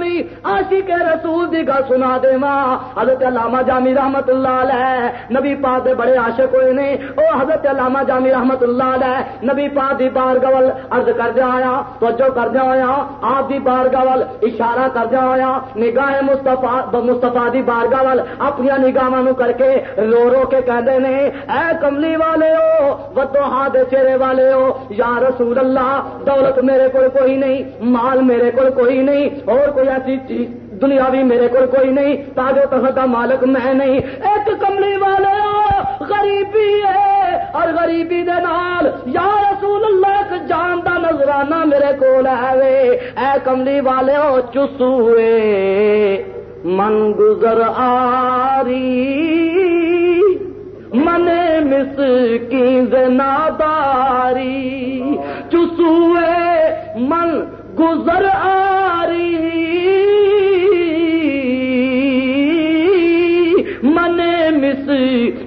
کمی آشی کے رسول دی گل سنا دے ماں۔ حضرت علامہ جامی رحمت اللہ علیہ، نبی پاک دے بڑے عاشق ہوئے نے۔ او حضرت علامہ جامی رحمت اللہ علیہ، نبی پاک دی بار گول عرض کر دیا آیا، توجہ کر دیا آیا، آپ دی بار گول اشارہ کر دیا آیا نگاہ مستفا دی بارگاہ وال اپنی نگاہ کر کے رو رو کے کہتے نے، اے کملی والے ہو ودو ہاتھ چہرے والے ہو یا رسول اللہ، دولت میرے کوئی نہیں، مال میرے کوئی نہیں، اور کوئی ایسی چیز دنیا بھی میرے کو کوئی نہیں، تاجو تخت کا مالک میں نہیں۔ ایک کملی والے غریبی ہے، اور غریبی دے نال، یا رسول اللہ، ایک جان دا نظرانہ میرے کو ہے اے کملی والے ہو چسوے من گزر آری، من مس کی ناداری۔ چسوے من گزر آری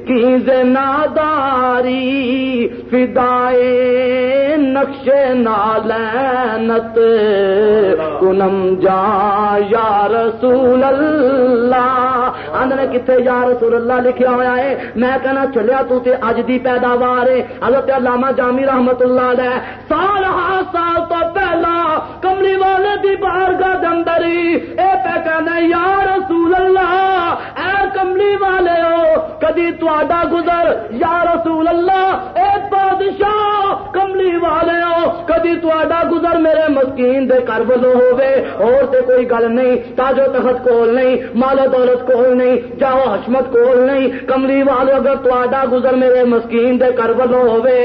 کی ناداری، فدائے نقش نالینت۔ کنم جا یا رسول اللہ آدھے کتنے یا رسول اللہ لکھیا ہوا ہے؟ میں کہنا چلیا تو تے اج دی پیداوار ہے۔ حضرت علامہ جامی رحمت اللہ علیہ سال ہا سال تو پہلا کملی والے دی بارگاہ دے اندر اے پہ کہنا یا رسول اللہ، اے کملی والے ہو، کدی تا گزر، یا رسول اللہ، اے بادشاہ، کملی والے ہو، کدی تا گزر میرے مسکین دے کر بلو ہوے اور تے کوئی گل نہیں تاجو تخت کول نہیں، مال و دولت کول نہیں جاؤ حشمت کول نہیں۔ کملی والے اگر تا گزر میرے مسکین دے کر بلو ہوے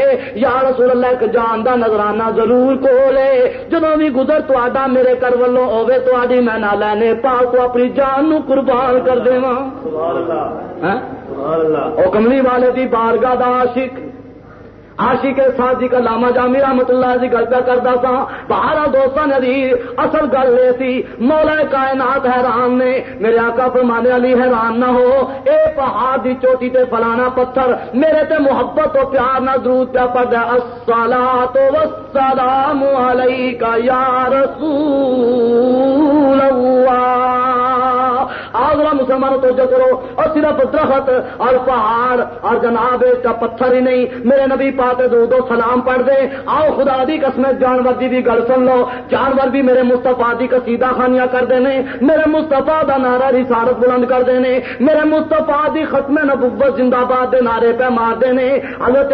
یا رسول اللہ، ایک جان دا نظرانہ ضرور کولے جدو بھی گزر تا میرے کر بلو ہوے تو میں نہ لینے پا تو اپنی جان نو قربان کر دے ہاں او کملی والے دی بارگاہ دا عاشق آشی کے ساتھ جی کا لاما جامی رحمت اللہ جی گل پہ کرتا سا، بہارا دوستہ ندی اصل گل یہ سی، مولا کائنات حیران نے، میرے آقا فرمانے والی حیران نہ ہو، اے پہاڑ دی چوٹی تے فلانا پتھر، میرے تے محبت و پیار نہ درود پہ پڑ جائے السلام والسلام علیکہ یا رسول اللہ۔ آگرہ مسلمان توجہ کرو اور صرف درخت اور پہاڑ اور جناب کا پتھر ہی نہیں، میرے نبی پاتے دو دو سلام پڑھ دے آؤ خدا دی قسمت جانور دی بھی گل سن لو۔ جانور بھی میرے مستفا دی قصیدہ خانیاں کر دینے میرے مستفا دا نعرہ رسالت بلند کر دینے میرے مستفا دی ختم نبوت زندہ باد دے نعرے پہ مار دینے حضرت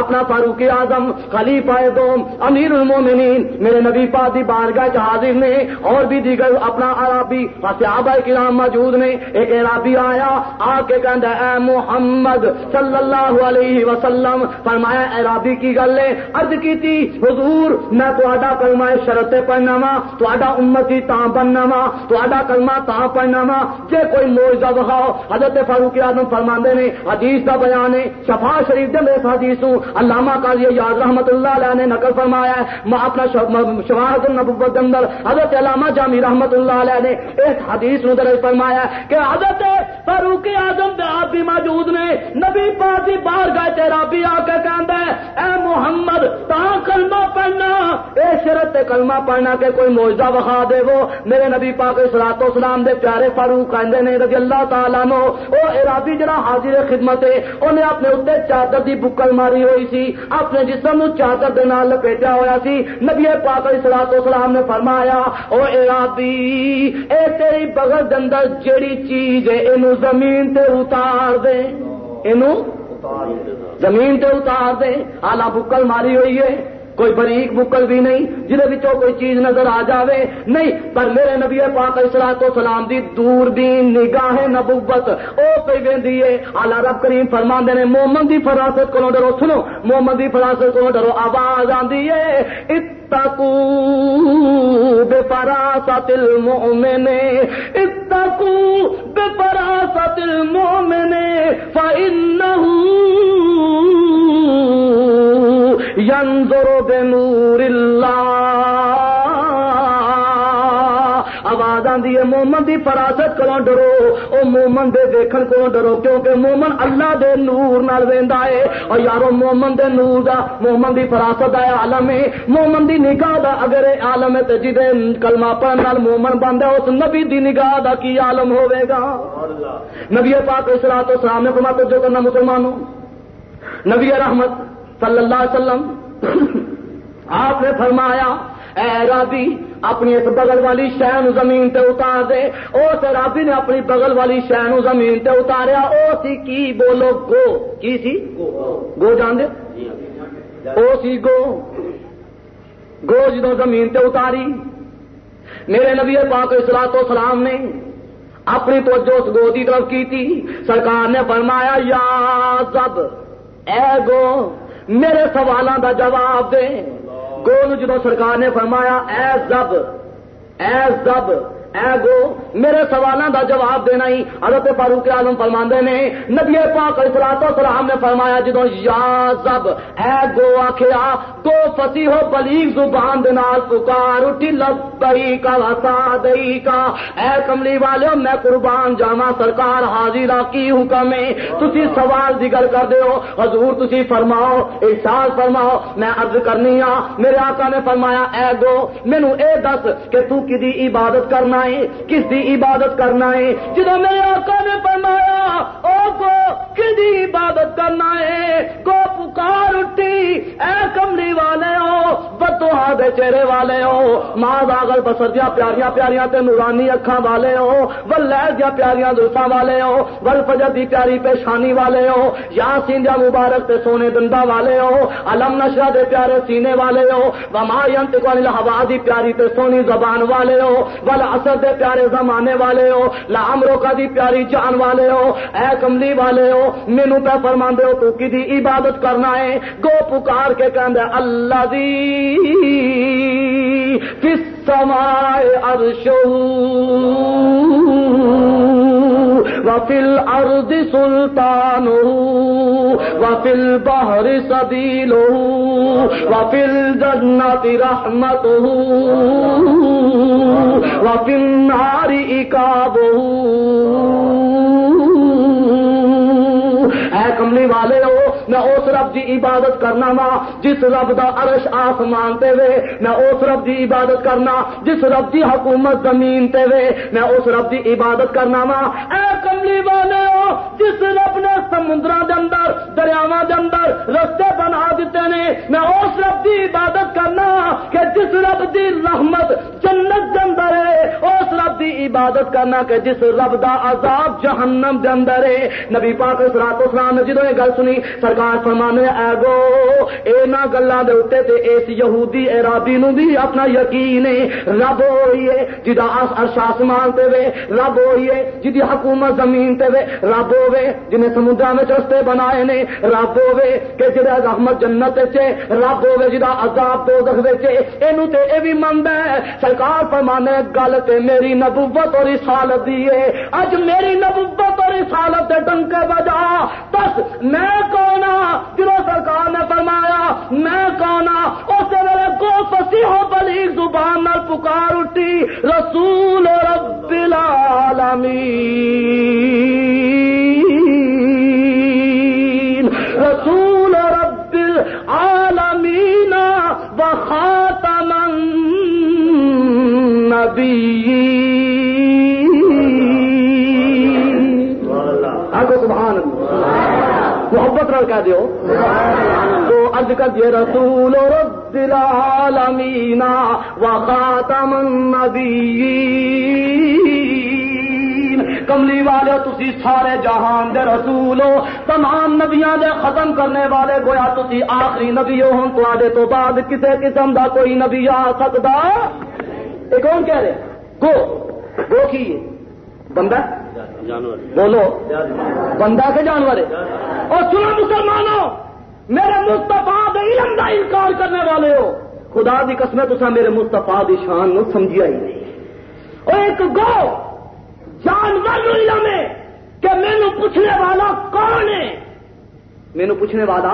اپنا فاروق اعظم، خلیفہ دوم، امیر المومنین، میرے نبی پاک دی بارگاہ حاضر نے اور بھی دیگر اپنا عربی صحابہ کرام موجود نے ایک عرابی آیا آ کے کہندا اے محمد صلی اللہ علیہ وسلم، فرمایا عرابی کی گل ہے، عرض کیتی حضور، میں تہاڈا کلمہ شرط پڑھنا وا تہاڈا امتی تاں بننا وا تہاڈا کلمہ تاں پڑھنا وا جے کوئی معجزہ دکھاؤ حضرت فاروق اعظم فرماندے نے، حدیث دا بیان ہے شفا شریف دے میں حدیث ہوں علامہ قاضی یاد رحمت اللہ علیہ نے نقل فرمایا ہے، میں اپنا شواہد النبوت کے اندر، حضرت علامہ جامی رحمت اللہ علیہ نے اس حدیث نو درج فرمایا کہ حضرت فاروق اعظم آپ بھی موجود نے، نبی پاک دی بار گئے تیرا بھی آ کے کہندا ہے، اے محمد، تا کلمہ پڑھنا، اے شرط کلمہ پڑھنا کہ کوئی معجزہ وخا دے وہ۔ میرے نبی پاک صلوات و سلام دے پیارے فاروق کہندے نے رضی اللہ تعالی عنہ، او عرابی جڑا حاضر خدمت ہے، اونے اپنے اوتے چادر دی بکل ماری ہوئی سی، اپنے جسم نو چادر دے نال لپیٹیا ہویا سی۔ نبی پاک صلوات و سلام نے فرمایا، او عرابی اے تیری بغل دے اندر جیڑی چیز ہے اینو زمین تے اتار دے۔ زمین تے اتار دے۔ آلہ بکل ماری ہوئی ہے۔ کوئی بریک بکل بھی نہیں جہد کوئی چیز نظر آ جاوے۔ نہیں، پر میرے نبی پاک اسلام تو سلام دی دور دی نگاہ نبوت۔ او پہ ویندی ہے اعلی رب کریم فرماندے نے، مومن دی فراست کو ڈرو۔ سنو، مومن دی فراست کو ڈرو، آواز آندی ہے۔ اتقو بے فراست المؤمن، اتقو بے فراست المؤمن فإنه ينظر بنور الله. آواز آتی ہے مومن دی فراست کو ڈرو. او مومن دے دیکھن کو ڈرو کیونکہ مومن اللہ دے نور نال ویندا ہے۔ اور یارو مومن دے نور دا مومن دی فراست دا عالم ہے۔ مومن دی نگاہ دا اگر عالم ہے تے جدے کلمہ پڑھن نال مومن بندا اس نبی دی نگاہ دا کی عالم ہوے گا؟ نبی پاک اسلام تو نے فرمایا جو کرنا مسلمانوں۔ نبی رحمت صلی اللہ علیہ وسلم، آپ نے فرمایا، اے رابی اپنی اس بغل والی شہ زمین تے اتار دے۔ اس رابی نے اپنی بغل والی شہ زمین تے اتاریا۔ او سی کی بولو، گو۔ کی سی؟ گو جان دے۔ او سی گو۔ گو جدو زمین تے اتاری۔ میرے نبی پاک اسلام تو سلام نے اپنی توجہ اس گو کی طرف کی تھی سرکار نے فرمایا، یا زب اے گو میرے سوالوں کا جواب دیں گول جدو سرکار نے فرمایا اے زب اے زب اے گو، میرے سوالوں کا جواب دینا ہی حضرت فاروق عالم فرما نے، نبی پاک سلاط سلام نے فرمایا جدو یا زب، اے گو آخیا گو فسی ہو بلیغ زبان دنال پکار، اٹھی لبئی کا وسا دئی کا اے کملی والے میں قربان جاوا سرکار حاضر کی حکم ہے؟ تسی سوال دی گل کر دیو حضور تسی فرماؤ احساس فرماؤ، میں عرض کرنی ہاں میرے آقا نے فرمایا، اے گو مینو اے دس کہ تو کی عبادت کرنا ہے کس دی عبادت کرنا ہے جدو میرے آقا نے فرمایا او کو کدی عبادت کرنا ہے؟ کو پکار اٹھی، اے کملی والے ہو بتوہا دے چہرے والے ہو۔ ماں داغل بسر دیا پیاریاں پیاریاں تے نورانی اکھاں والے ہو۔ ول دیا پیاریاں زلفاں والے ہو۔ ول فجر دی پیاری پیشانی والے ہو۔ یا سینجا مبارک تے سونے دندا والے ہو۔ علم نشرہ دے پیارے سینے والے ہو۔ وما ینتقو عن الہوا دی پیاری تے سونی زبان والے ہو۔ ول ناصر دے پیارے زمانے والے ہو لامرو کا دی پیاری جان والے ہو، اے کملی والے ہو مینو پہ فرما ہو، تو کی دی عبادت کرنا ہے؟ گو پکار کے کہ اللہ دی کس سمائے ارشو وفل ارد سلطان وفل بہر سبیل وفل جنت رحمت وفل ناری اکاب اے کملی والے ہو میں اس رب دی عبادت کرنا وا جس رب دا عرش آسمان تے وے میں اس رب دی عبادت کرنا جس رب دی حکومت زمین تے وے میں اس رب دی عبادت کرنا وا۔ اے کملی والے ہو، جس رب نے سمندر دے اندر، دریاواں دے اندر رستے بنا دیتے نے میں اس رب دی عبادت کرنا کہ جس رب دی رحمت جنت دے اندر ہے، اس رب دی عبادت کرنا کہ جس رب دا عذاب جہنم دے اندر ہے۔ نبی پاک سرات اسلام نے جدو یہ گل سنی سرکار فرمانے اے گو، اے نہ گلاں دے اوتے تے اس یہودی عربی نو بھی اپنا یقین ہے۔ رب ہوئی ہے جدا عرش آسمان تے وے، رب ہوئی ہے جدی حکومت زمین تے وے۔ رب ہوے جنے سمندراں وچ رستے بنائے نے۔ رب ہوے کہ جڑا رحمت جنت وچ رب ہوے جدا عذاب دوزخ وچ اینو تے اے وی مندا ہے، سرکار فرمانے گل تے میری نبوت اور رسالت دی ہے۔ اج میری نبوت اور رسالت دے ڈنکے بجا، بس میں کون جنہوں سرکار نے فرمایا، میں کون اس میرے کو فسی بلی زبان نال پکار اٹھی، رسول رب العالمین۔ رسول رب العالمین وخاتم النبیین۔ محبت رل کہہ دیو۔ تو ارد کر دیے رسول رب العالمین وخاتم النبیین۔ کملی والے تسی سارے جہان دے رسول ہو۔ تمام نبیاں دے ختم کرنے والے گویا تسی آخری نبی ہو۔ ہوں تے تو بعد کسے قسم دا کوئی نبی آ سکتا یہ کون کہہ رہے گو گو کی بندہ؟ بولو۔ بندہ کے جانور اور سنو مسلمانوں، میرے مستفا علم کا انکار کرنے والے ہو۔ خدا کی قسم تصا میرے مستفا کی شان نو سمجھیا ہی نہیں۔ اور ایک گو جانور علم ہے کہ مینو پوچھنے والا کون ہے؟ مینو پوچھنے والا۔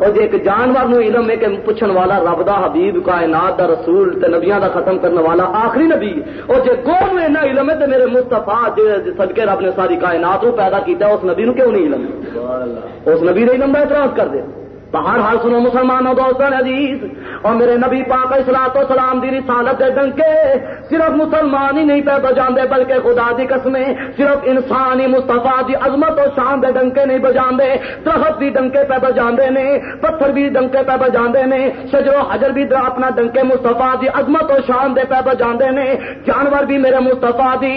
اور جی ایک جانور نو علم ہے کہ پوچھن والا رب دا حبیب کائنات دا رسول تے نبیاں دا ختم کرنے والا آخری نبی۔ اور جی گو نو اینا علم ہے تے میرے مستفا جی صدقے رب نے ساری کائنات نو پیدا کیتا اس نبی نو کیوں نہیں علم؟ اس نبی دے علم دا اعتراض کر دے۔ بہر حال سنو مسلمانوں، دوستان عزیز، اور میرے نبی پاک اسلام و سلام دی رسالت دے ڈنکے صرف مسلمان ہی نہیں پہ بجاندے بلکہ خدا دی قسمیں، صرف انسانی مستفا دی عظمت و شان دے ڈنکے نہیں بجاندے، درخت بھی ڈنکے پہ بجاندے نے، پتھر بھی ڈنکے پہ بجاندے نے، شجر و حجر بھی اپنا ڈنکے مستفا دی عظمت و شان دے پہ بجاندے نے، جانور بھی میرے مستفا دی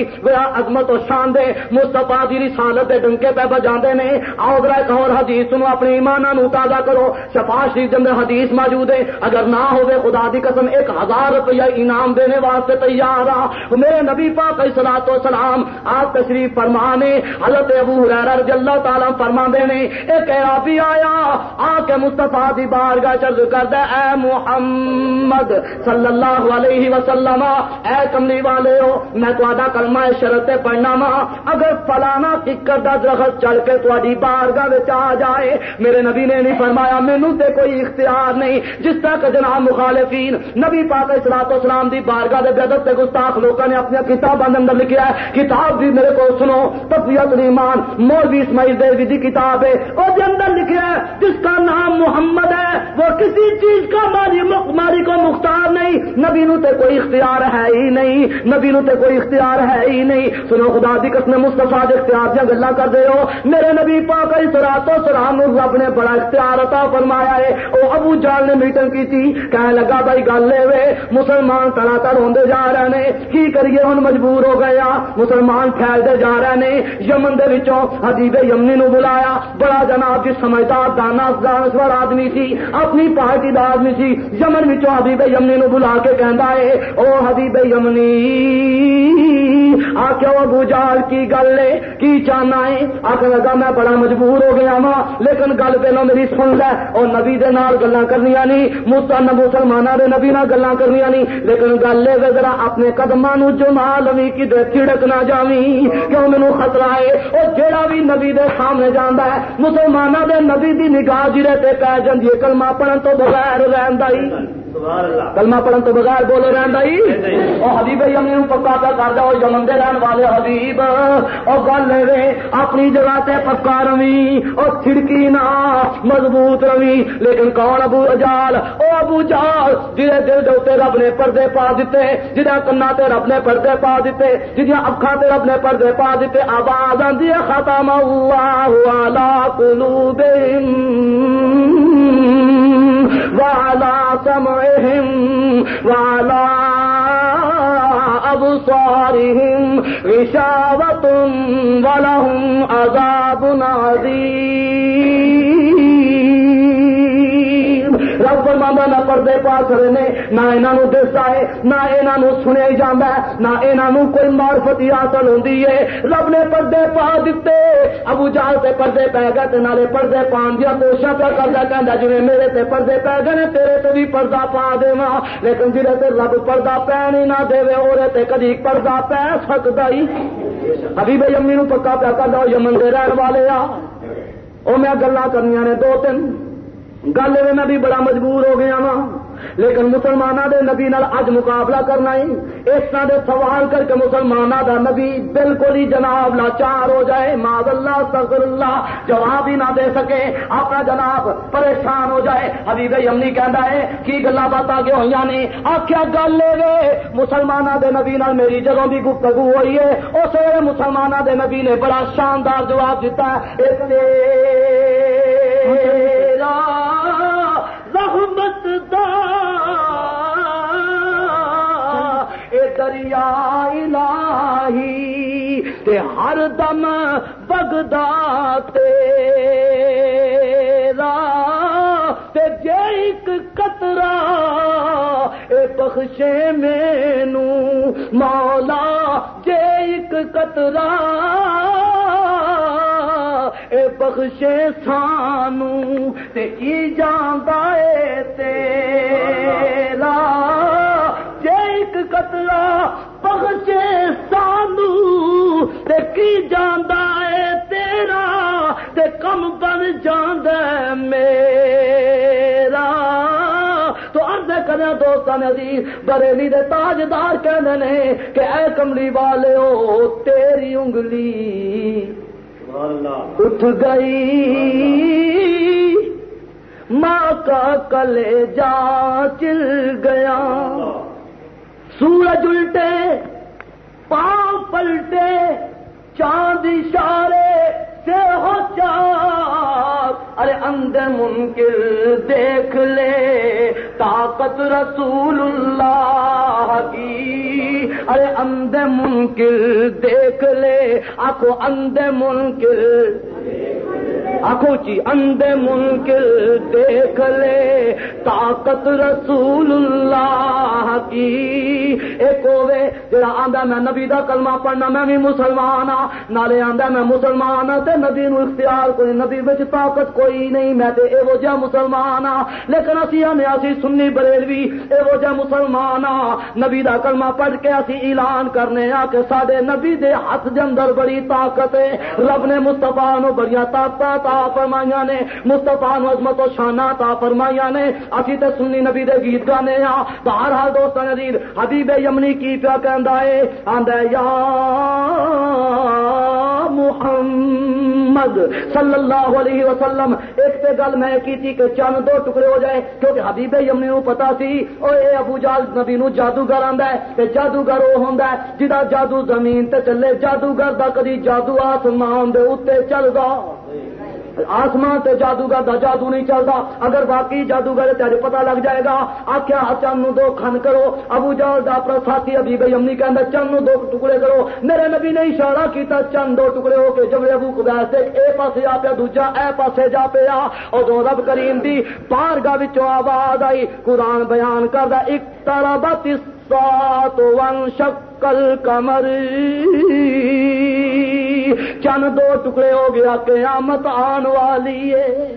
عظمت و شان دے مستفا دی رسالت دے ڈنکے پہ بجاندے نے۔ آؤ ایک اور حدیث سنو، اپنی ایمانہ نو تازہ کرو۔ کرو شفا شریف اندر حدیث موجود ہے۔ اگر نہ ہوئے، خدا دی قسم، ایک ہزار روپیہ انعام دینے واسطے تیار آ۔ میرے نبی پاک سلا تو سلام آپ تشریف فرمانے، حضرت ابو رضی اللہ تعالیٰ فرما دینے ایک بھی آیا، آ کے مستفا دی بارگاہ چرد کر دے اے محمد صلی اللہ علیہ وسلم، اے کملی والے ہو، میں تا کلمہ شرط پڑھنا وا۔ اگر فلانا ٹکر دا درخت چل کے تاری بارگاہ آ جائے، میرے نبی نے نہیں فرمایا فرمایا مینو تے کوئی اختیار نہیں. جس طرح کہ جناب مخالفین نبی پاک اسلام اسلام دی بارگاہ دے بیدت تے گستاخ لوگوں نے اپنی کتاب اندر لکھا ہے، کتاب بھی میرے کو سنو تفیت الایمان، مولوی اسماعیل دیوی دی کتاب ہے اور دے اندر لکھا ہے، جس کا نام محمد ہے، وہ کسی چیز کا ماری ماری کو مختار نہیں، نبی نو تے کوئی اختیار ہے ہی نہیں، نبی نو تے کوئی اختیار ہے ہی نہیں. سنو خدا دی قسم، مصطفیٰ دے اختیار دیا گلا کر دے ہو. میرے نبی پاک اسلام سلام رب نے بڑا اختیار عطا فرمایا ہے۔ وہ ابو جال نے میٹنگ کی تھی کہنے لگا، بھائی گل لے مسلمان تڑا تڑ ہوتے جا رہے ہیں کی کریے ہوں مجبور ہو گیا مسلمان پھیلتے جا رہے ہیں یمن دے وچوں حدیب یمنی نو بلایا۔ بڑا جناب جی سمجھدار دانا دانشور آدمی سی اپنی پارٹی دا آدمی سی یمن وچوں حدیب یمنی نو بلا کے کہندا ہے، او حدیب یمنی آ کیا ابو جال کی گل ہے، کی چاہنا ہے؟ آخر لگا، میں بڑا مجبور ہو گیا وا لیکن گل پہلو میری سن لے۔ وہ نبی دے نال گلا کرنی نہیں مستن مسلمانوں دے نبی نال گلا کرنی نہیں لیکن گل ہے ذرا اپنے قدموں جما لوی کدے چڑک نہ جاوی کیوں مینو خطرہ ہے وہ جیڑا بھی نبی دے سامنے جانا ہے مسلمانوں دے نبی دی نگاہ جرے تے پی جی کلمہ پڑھن تو بغیر رہن ہی کلمہ پڑھن تو بغیر بولے رہن ہی وہ حبیب یمنی پکا پہ کر دو یمن دے رہن والے حبیب۔ اور گل اپنی جگہ تے پکا روی اور چھڑکی نہ مضبوت روی۔ لیکن کون ابو اجال؟ او ابو جال جہے دل دے رب نے پردے پا دیتے جہاں کنا تے رب نے پردے پا دیتے جہاں اکھا تے رب نے پردے پا دیتے آواز آدھی ختم اللہ علی قلوبہم۔ وعلى سمعهم وعلى أبصارهم غشاوة ولهم عذاب عظيم نہ پردے پا کرنے نہ انہوں دستا ہے نہ انہوں سنیا جانا ہے نہ کوئی مارفتی حاصل ہوتی ہے رب نے پردے پا دیتے ابو جال سے پردے پی گئے نالے پردے پان دیا کوشش پہ کرتا کہہ جی میرے تے پردے پی گئے تیرے تو بھی پردہ پا دے لیکن جی تے رب پردہ پی نہیں نہ دے اور کدی پردہ پی سکتا ہی ابھی بھائی امی نو پکا پیا کر دو یمن کے رہن والے آ وہ میں گلا کرنی نے دو تین گل میں بھی بڑا مجبور ہو گیا وا لیکن مسلمانوں دے نبی نال اج مقابلہ کرنا ہی، اس طرح دے سوال کر کے مسلمانوں دا نبی بالکل ہی جناب لاچار ہو جائے۔ ماد اللہ سفر اللہ، جواب ہی نہ دے سکے۔ اپنا جناب پریشان ہو جائے۔ حبیب یمنی کہندا ہے، کی گلا بات آگے ہوئی نے؟ آخیا گل لے گئے مسلمانوں دے نبی نال میری جگہ بھی گفتگو ہوئی ہے۔ اس ویلے مسلمانوں دے نبی نے بڑا شاندار جواب دیتا ہے۔ ایک رحمت اے دریا الہی، تے ہر دم بگدا تیرا۔ تے جے ایک قطرہ، اے بخشے مینو، مولا جے ایک قطرہ۔ اے بخشے سانو تے ای جاندا اے تیرا۔ جے ایک قطرہ بخشے سانو تے کی جاندا اے تیرا؟ تے کم بن جان میرا۔ تو عرض کرنا دوستان عزیز، بریلی دے تاجدار کہنے نے کہ اے کملی والے ہو تیری انگلی اٹھ گئی۔ ماں کا کلے جا چل گیا۔ سورج الٹے، پاؤں پلٹے، چاند اشارے سے ہو چار ارے اندر منکر دیکھ لے، طاقت رسول اللہ کی۔ ارے اندر منکر دیکھ لے آخو اندر منکر آخو چی اندے منکر دیکھ لے۔ طاقت رسول اللہ کی۔ ایک ہوے جڑا آندا میں نبی دا کلمہ پڑھنا، میں بھی مسلمان ہاں۔ نالے آندا میں مسلمان ہاں تے نبی نو اختیار کوئی، نبی وچ طاقت کوئی نہیں، میں تے اے جا مسلمان ہاں۔ لیکن اسی آنے، اسی سنی بریلوی اے جا مسلمان ہاں۔ نبی دا کلمہ پڑھ کے اسی اعلان کرنے آ کہ ساڈے نبی دے ہاتھ دے اندر بڑی طاقت ہے۔ رب نے مصطفی نو بڑیاں طاقت عطا فرمائیا نے مستفا عظمت و شانہ عطا فرمائیا نے۔ اسی تے سنی نبی دے گیت گانے ہاں بہرحال دوست نظیر، حبیب یمنی کی پیا کہندا ہے آندا یا محمد صلی اللہ علیہ وسلم، ایک تے گل میں کی تھی کہ چند دو ٹکڑے ہو جائے، کیونکہ حبیب یمنی نو پتا سی، او اے ابو جال نبی نو جادوگر آندا ہے تے جادوگر او ہوندا ہے جدا جادو زمین تے چلے، جادوگر دا کدی جادو آسمان دے اوتے چلدا۔ آسمان سے جادوگر دا جادو نہیں چلتا۔ اگر باقی جادوگر تیرے پتا لگ جائے گا۔ آخیا چند دو کھن کرو۔ ابو جال دا اپنا ساتھی ابھی بھائی امی کہ چند دو ٹکڑے کرو۔ میرے نبی نے اشارہ کیتا، چند دو ٹکڑے ہو کے جب ابو کو سے اے پاسے جا پیا، دوجا اے پاسے جا پیا۔ اور دو رب کریم دی پارگاہ وچوں آواز آئی۔ قرآن بیان کردا ایک طرح بتیس سات چند دو ٹکڑے ہو گیا قیامت آن والی ہے۔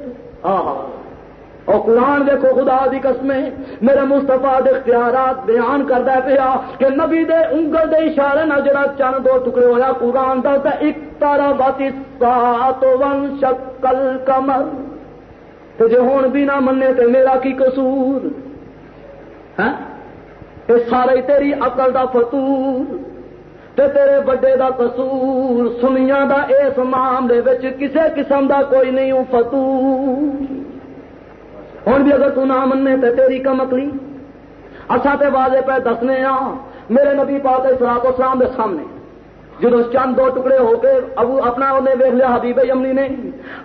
اور قرآن دیکھو خدا دی قسمیں میرے مستفا اختیارات بیان کرتا پیا کہ نبی دے انگل دے اشارے نہ جڑا چند دو ٹکڑے ہوا قرآن دستا ایک تارا باتی سات ون شکل کمر تو جی ہوں بھی نہ منے تو میرا کی قصور؟ ہاں؟ ہے سارے تیری عقل دا فتور تے تیرے بڑے دا قصور سنیا دا اس معاملے وچ کسے قسم دا کوئی نہیں فتو ہوں بھی اگر تو نہ منے تے تیری کم اکلی اصا تے واضح پہ دسنے ہاں میرے نبی پاک اسلام دے سامنے۔ جدو چند دو ٹکڑے ہو کے ابو اپنا انہیں ویک لیا، حبیب یمنی نے۔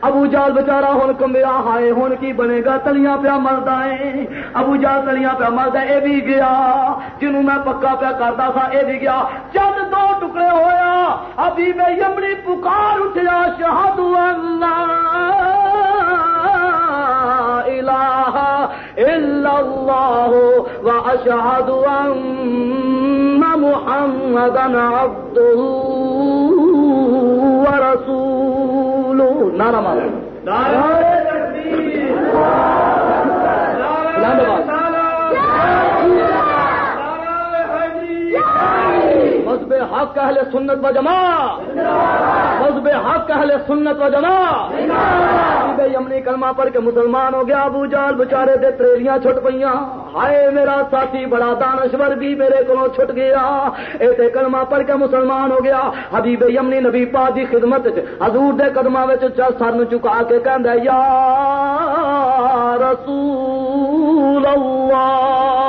ابو جال بچارا ہوں کمیا ہائے ہوں کی بنے گا؟ تلیاں پیا مرد ہے ابو جال تلیاں پیا مرد ہے یہ بھی گیا۔ جنوں میں پکا پیا کرتا تھا یہ بھی گیا۔ چند دو ٹکڑے ہویا۔ حبیب یمنی پکار اٹھیا شہد الہ الا اللہ و اشہد ان محمدا عبده ورسوله. نعرہ مارو نعرہ تکبیر. مذہب حق اہل سنت و جمع مذہب حق اہل سنت و جمع یمنی کلمہ پڑھ کے مسلمان ہو گیا ابو جال بچارے دے تریلیاں چھٹ پئیاں. ہائے میرا ساتھی، بڑا دانشور بھی میرے کو چھٹ گیا۔ ایسے کلمہ پڑھ کے مسلمان ہو گیا۔ حبیب یمنی نبی پاک دی خدمت حضور دے قدمہ سر چکا کے کہہ یا رسول اللہ۔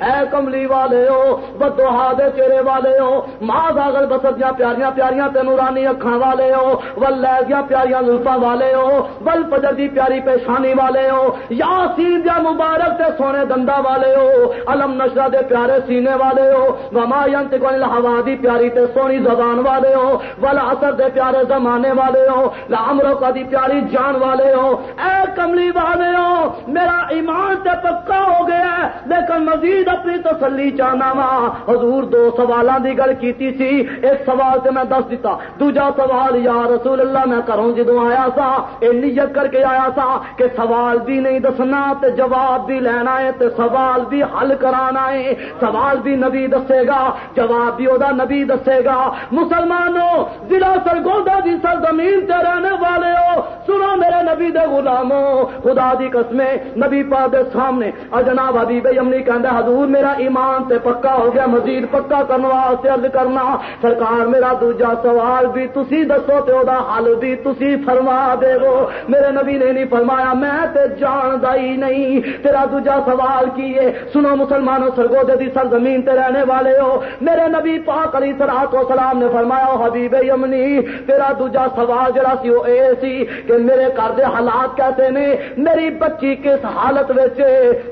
اے کملی والے ہو بدوہا دے چہرے والے ہو ماں داغل بسر دیا پیاریاں پیاریاں تینوں رانی اکھاں والے ہو ول لے دیا پیاریاں لطفا والے ہو ول پجر دی پیاری پیشانی والے ہو یا سین دیا مبارک تے سونے دندا والے ہو علم نشرہ دے پیارے سینے والے ہو وما ینتق عن الہوا دی پیاری تے سونی زبان والے ہو ول اثر دے پیارے زمانے والے ہو لامرو کا دی پیاری جان والے ہو اے کملی والے ہو میرا ایمان تے پکا ہو گیا لیکن مزید اپنی تسلی چاہنا وا۔ حضور دو سوالوں کی گل کی سی۔ ایک سوال سے میں دس دیتا۔ دوجا سوال، یا رسول اللہ، میں کروں جدو آیا سا یہ نیت کر کے آیا سا کہ سوال بھی نہیں دسنا تے جواب بھی لینا ہے تے سوال بھی حل کرانا ہے۔ سوال بھی نبی دسے گا، جواب بھی وہ نبی دسے گا۔ مسلمانوں، ضلع سرگودا دی سرزمین تے رہنے والے ہو۔ سنو میرے نبی دے غلاموں، خدا دی قسمیں، نبی پا دے سامنے۔ اجناب حبیب یمنی کہندا حضور حضور میرا ایمان تے پکا ہو گیا، مزید پکا کرنے واسطے عرض کرنا، سرکار میرا دوجا سوال بھی تسی دسو تے او دا حل بھی تسی فرما دے وہ میرے نبی نے نہیں فرمایا، میں تے جاندا ہی نہیں۔ تیرا دوجا سوال کی ہے؟ سنو مسلمانوں، سرگودے دی سرزمین تے رہنے والے ہو۔ میرے نبی پاک علی صلوات و سلام نے فرمایا، او حبیب یمنی، تیرا دوجا سوال جڑا سی او اے سی کہ میرے گھر دے حالات کیسے نے؟ میری بچی کس حالت وچ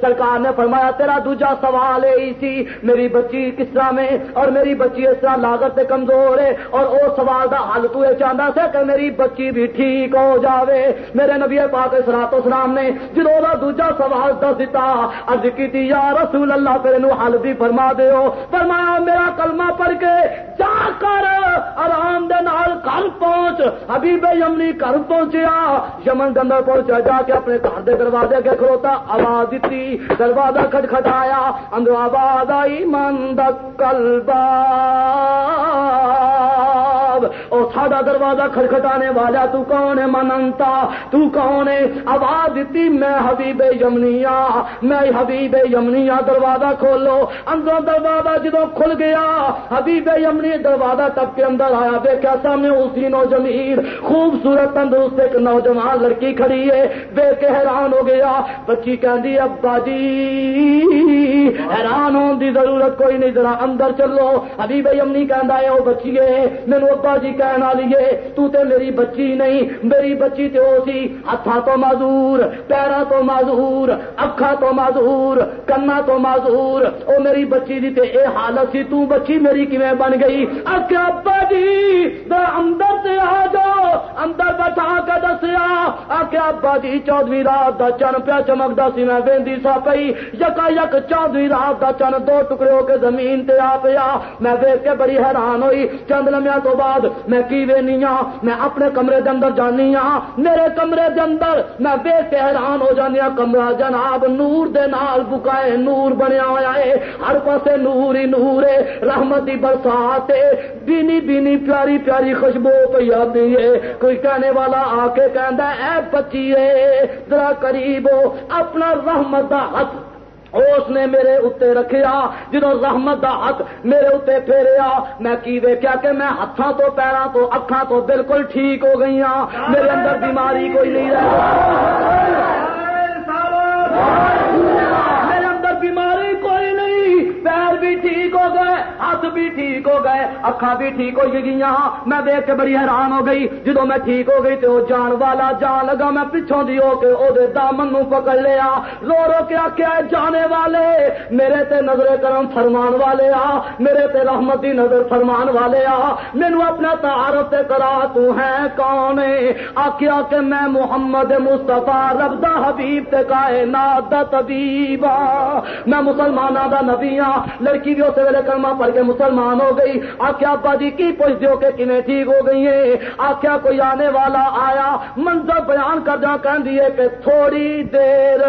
سرکار نے فرمایا، تیرا دوجا سوال اے سی میری بچی کس طرح میں، اور میری بچی اس طرح لاگت سے کمزور ہے، اور او سوال دا حل تو یہ چاہتا سا کہ میری بچی بھی ٹھیک ہو جاوے۔ میرے نبی پاک سرات اسلام نے جدو کا دوجا سوال دس دیتا ارد کی یا رسول اللہ، پھر حل بھی فرما دیو۔ فرمایا، میرا کلمہ پڑھ کے جا کر آرام دے نال گھر پہنچ۔ ابھی بے یمنی گھر پہنچیا۔ یمن گندر پہنچا، جا کے اپنے گھر دے دروازے کے کھلوتا، آواز دیتی، دروازہ کھٹکھٹایا۔ اندر آباد آئی مند کلبا اور ساڈا دروازہ کھٹکھٹانے والا تو کون ہے مننتا؟ تو کون ہے؟ آواز دیتی، میں حبیب یمنیا میں حبیب یمنیا دروازہ کھولو۔ اندر دروازہ جدو کھل گیا، حبیب یمنی دروازہ ٹپ کے اندر آیا۔ دیکھا سامنے اسی نوجمیر، خوبصورت، تندرست ایک نوجوان لڑکی کھڑی ہے۔ بے کے حیران ہو گیا۔ بچی کہندی، ابا جی حیران ہونے کی ضرورت کوئی نہیں، ذرا اندر چلو۔ حبیب یمنی کہندا ہے وہ ابا جی کہ کہنا لیے تو تے میری بچی نہیں، میری بچی تے وہ سی ہاتھا تو معذور پیرا تو معذور اکھا تو معذور کنا تو معذور، او میری بچی دی تے اے حالت سی، تو بچی میری کیویں بن گئی؟ اکھا ابا جی دا اندر تے آ جاؤ اندر بٹھا کے دسیا آخیا ابا جی چودویں رات دا چن پیا چمکدا سی، میں ویندی سا پئی، یکا یک چودویں رات دا چن دو ٹکڑے ہو کے زمین تے آ پیا، میں دیکھ کے بڑی حیران ہوئی، چند لمیا تو بعد میں کی وینی ہاں میں اپنے کمرے دے اندر جانی ہاں میرے کمرے دے اندر میں دیکھ کے حیران ہو جانی ہاں کمرہ جناب نور دے نال بکائے نور بنیا ہوا ہے ہر پاسے نور ہی نور ہے رحمت دی برسات ہے بینی بینی پیاری پیاری خوشبو پی آتی ہے کوئی کہنے والا آ کے کہندا اے بچی ہے ذرا قریب ہو۔ اپنا رحمت دا ہاتھ اس نے میرے اتنے رکھیا جدو رحمت دا ہاتھ میرے اتنے پھیریا۔ میں کی ویکیا کہ میں ہاتھوں تو پیروں تو اکھاں تو بالکل ٹھیک ہو گئی ہاں میرے اندر بیماری کوئی نہیں رہ میرے اندر بیماری کوئی نہیں پیر بھی ٹھیک ہو گئے ہاتھ بھی ٹھیک ہو گئے اکھا بھی ٹھیک ہو گئی میں دیکھ کے بڑی حیران ہو گئی جدو میں ٹھیک ہو گئی تو جان والا جان لگا میں پچھوں دی ہو کے وہ دامن نو پکڑ لیا رو رو کے آخیا جانے والے میرے تے نظر کرم فرمان والے آ میرے تے رحمت دی نظر فرمان والے آ مینو اپنا تعارف تے کرا تو ہے کون آخیا کہ میں محمد مستفا رب دا حبیب تے کائنات دا طبیب میں مسلمانہ دا نبی ہاں لڑکی بھی اسے ویلے کلمہ پڑھ کے مسلمان ہو گئی۔ آخیا ابا جی کی پوچھ دیو کہ کنے ٹھیک ہو گئی ہے آخیا کوئی آنے والا آیا۔ منظر بیان کر جا کہ دیے کہ تھوڑی دیر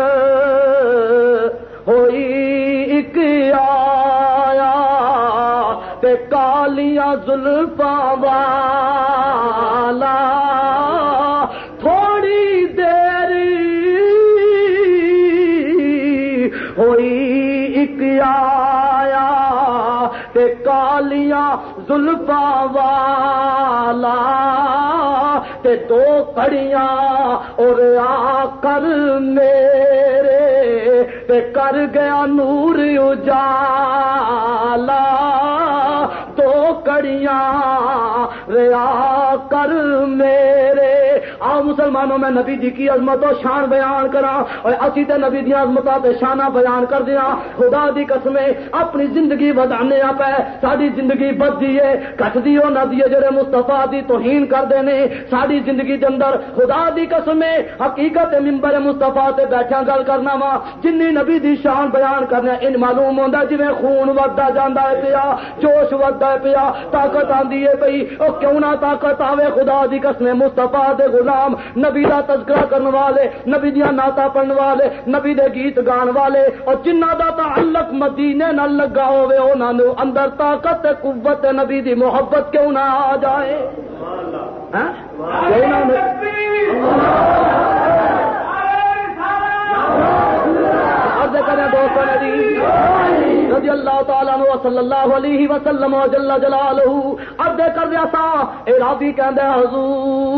ہوئی ایک آیا تے کالیاں زلفا والا۔ تھوڑی دیر ہوئی ایک آیا تے کالیاں زلفا والا تے دو کڑیاں اور آ کر میرے تے کر گیا نور اجالا دو کڑیاں ریا کر میرے آؤ مسلمانوں میں نبی جی کی عظمت و شان بیان کرا، اور اسی تے نبی دیا عظمت تے شانہ بیان کر دیا۔ خدا دی قسمیں اپنی زندگی بدانے پہ ساری زندگی بد دیے کٹ دیو نہ دیے، جڑے مستفا دی توہین کر دینے، ساری زندگی دے اندر خدا دی قسمیں حقیقت ممبر مستفا تے بیٹھا گل کرنا وا۔ جنی نبی دی شان بیان کرنا ان معلوم ہوندا جویں خون ودا جاندا ہے پیا، جوش ودا ہے پیا، طاقت آندی ہے پئی او کیوں نہ طاقت آوے خدا دی قسم مصطفی دے غلام نبی دا تذکرہ کرن والے، نبی دیاں نعتاں پڑھن والے، نبی دے گیت گان والے، اور جنہ دا تعلق مدینے نال لگا ہوے انہاں نو اندر طاقت قوت نبی دی محبت کیوں نہ آ جائے؟ ہاں؟ رضی اللہ تعالیٰ عنہ صلی اللہ علیہ وسلم جل جلالہ اب دے کر دیا سا، اے رابی کہندے حضور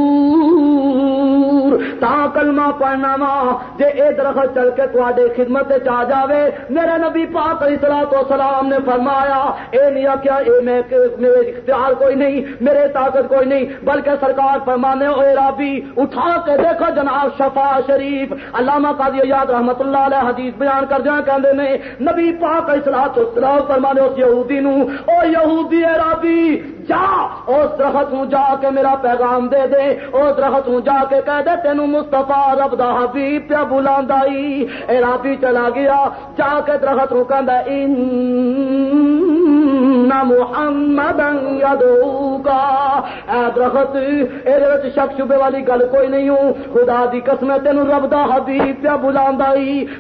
تا کلمہ پڑھنا وا جے اے درخت چل کے تواڈے خدمت وچ آ جاوے میرے نبی پاک علیہ الصلوۃ والسلام نے فرمایا اے نہیں کیا اے میں میرے اختیار کوئی نہیں میرے طاقت کوئی نہیں بلکہ سرکار فرمانے اے رابی اٹھا کے دیکھو جناب شفا شریف علامہ قاضی یاد رحمت اللہ علیہ حدیث بیان کر دیا کہندے نے نبی پاک علیہ الصلوۃ والسلام فرمانے اس یہودی نو او یہودی اے رابی جا! اس درخت جا کے میرا پیغام دے دے۔ اس درخت جا کے کہہ دے، تینوں مستفا رب دا حبیب پیا بلا اے رابی چلا گیا، جا کے درخت نو کہ محمد کا اے درخت یہ شک شبے والی گل کوئی نہیں ہوں۔ خدا دی قسم تینوں رب دا حبیب پیا بلا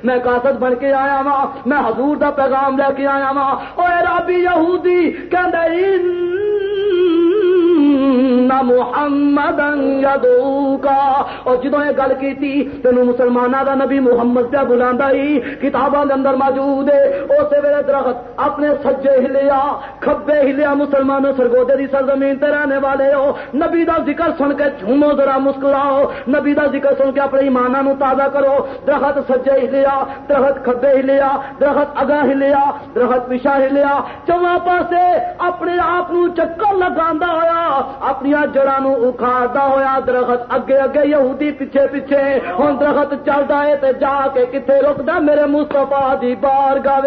میں کاسد بن کے آیا وا میں حضور دا پیغام لے کے آیا وا اے رابی یہودی کہ محمد کا اور جدو یہ گل کی تین مسلمانوں کا نبی محمد پہ بلا کتابوں کے اندر موجود ہے۔ اسی ویلے درخت اپنے سجے ہلیا کبے ہلیا مسلمانوں سرگودے کی سرزمین تے رہنے والے ہو۔ نبی دا ذکر سن کے جھومو، ذرا مسکراؤ۔ نبی دا ذکر سن کے اپنے ایمانہ نو تازہ کرو۔ درخت سجے ہلیا، درخت کبے ہلیا، درخت اگا ہلیا، درخت پچھا ہلیا۔ چواں پاسے اپنے آپ چکر لگا ہوا اپنی جڑا نو اکھاڑتا ہوا درخت اگے اگے اگے یہودی پیچھے پیچھے ہوں درخت چلتا ہے تے جا کے کتنے رکتا میرے مستفا دی بار گاہ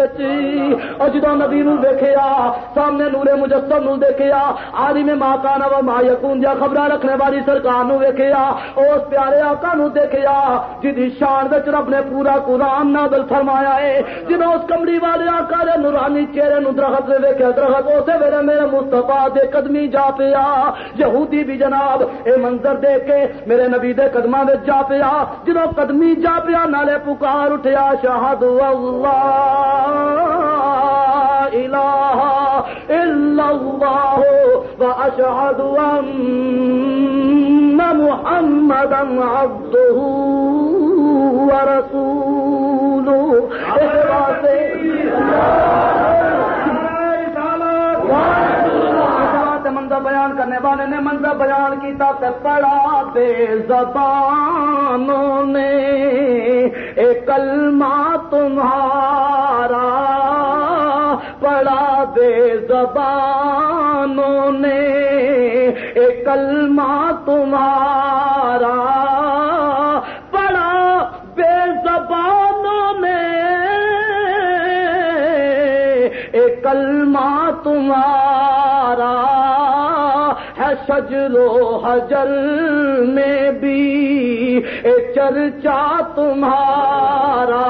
اور جدو نبی نو دیکھیا سامنے نورے مجسم نو دیکھیا آری میں ماں کا نو ماں یقون جا خبر رکھنے والی سرکار نو ویکھیا، اس پیارے آقا نو دیکھیا، جدی شان وچ رب نے پورا قرآن نازل فرمایا ہے جدو اس کمڑی والے آقا دے نورانی چہرے نو درخت نے ویکھیا، درخت اسے ویلے میرے مستفا دے قدمی جا پیا۔ یہودی بھی جناب، اے منظر دیکھ کے میرے نبی دے قدماں وچ جا پیا جدو قدمی جا پیا نالے پکار اٹھیا شہاد اللہ الہ الا اللہ واشہد ان ورسوله اس بیان کرنے والے نے منظر بیان کیتا تے پڑا بے زبانوں نے ایک کلمہ تمہارا پڑا بے زبانوں نے ایک کلمہ تمہارا پڑا بے زبانوں نے ایک کلمہ تمہارا شجر و حجر میں بھی چرچا تمہارا۔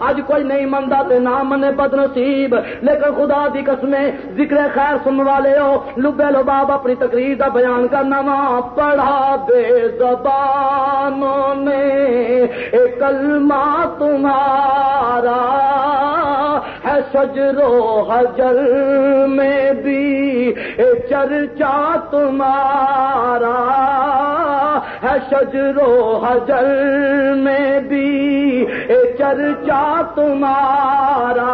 آج کوئی نہیں منتا تے نہ منے بد نصیب لیکن خدا دی قسمیں ذکر خیر سن والے ہو۔ لبے لو باب اپنی تقریر کا بیان کرنا وا۔ پڑھا بے زبانوں نے ایک کلمہ تمہارا۔ ہے شجر و حجر میں بھی چرچا تمہارا ہے شجر و حجر میں بھی چرچا تمہارا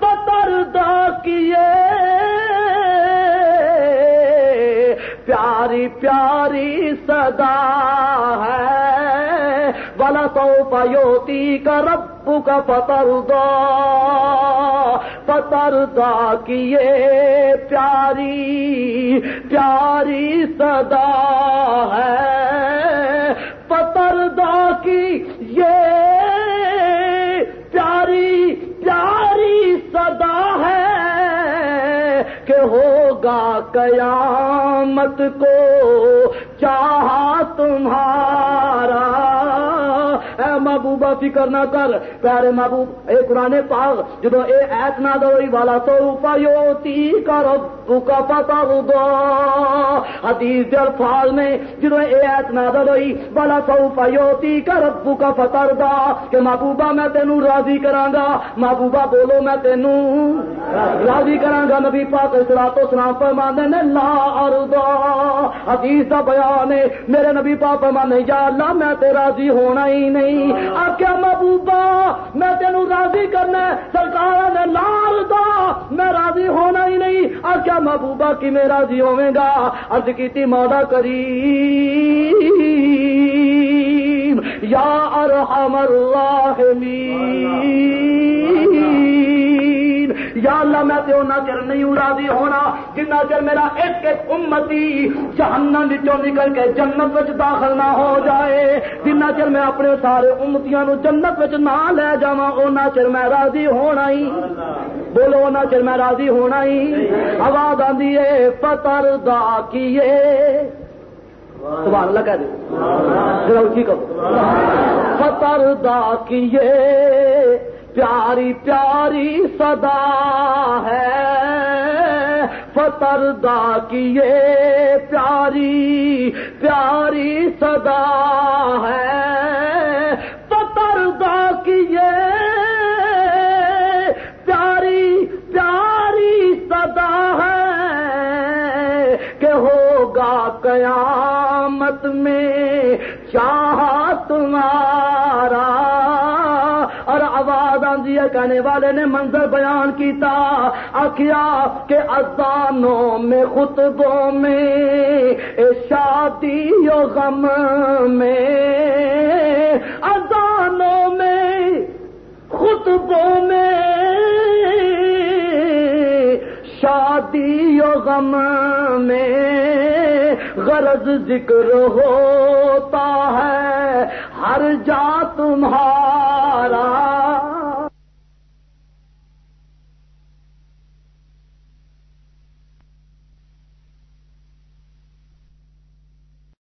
پتر دا کیے پیاری پیاری صدا ہے والا تو پیوتی کا رب کا پتر دو پتردا کی یہ پیاری پیاری صدا ہے۔ پتردا کی یہ پیاری پیاری صدا ہے کہ ہوگا قیامت کو چاہا تمہارا۔ ہے محبوبہ فکر نہ کر، پیارے محبوب، اے قرآن پاک، جدو اے ایت نہ دوئی والا تو پایوتی کا رب کا پتا دو حدیث دے الفاظ میں، جدو اے ایت نہ دوئی والا تو پایوتی کا رب کا فتر دا کہ محبوبہ، میں تینوں راضی کرانگا۔ محبوبہ، بولو، میں تینوں راضی کرانگا۔ نبی پاک اسلام تو سلام فرمانے نے، لا اردا حدیث دا بیان ہے، میرے نبی پاک فرمانے یا اللہ، میں تے راضی ہونا ہی نہیں۔ اب محبوبا محبوبہ، میں تینوں راضی کرنا سرکار نے لال دا، میں راضی ہونا ہی نہیں۔ آخیا کیا محبوبہ کی میں راضی ہوے گا؟ ارد کی مولا کریم۔ یا ارحم الراحمین۔ یا اللہ میں تے نہ چر نہیں راضی ہونا جنہ چر میرا ایک ایک امتی جہنم وچوں نکل کے جنت وچ داخل نہ ہو جائے جنہ چر میں اپنے سارے امتیاں نو جنت وچ نہ لے جاواں اونا چر میں راضی ہونا ہی۔ بولو اونا چر میں راضی ہونا ہی۔ آواز آندی ہے پتر دا کیے سبحان اللہ کہہ دے۔ ذرا اونچی کہو؟ پتر دا کیے پیاری پیاری صدا ہے۔ فتر دا کی یہ پیاری پیاری صدا ہے۔ فتر دا کی یہ پیاری پیاری صدا ہے۔ کہ ہوگا قیامت میں چاہا تمہارا آواز کہنے والے نے منظر بیان کیتا آخیا کہ ازانوں میں، خطبوں میں شادی و غم میں ازانوں میں، خطبوں میں، شادی و غم میں، غرض ذکر ہوتا ہے، ہر جا تمہارا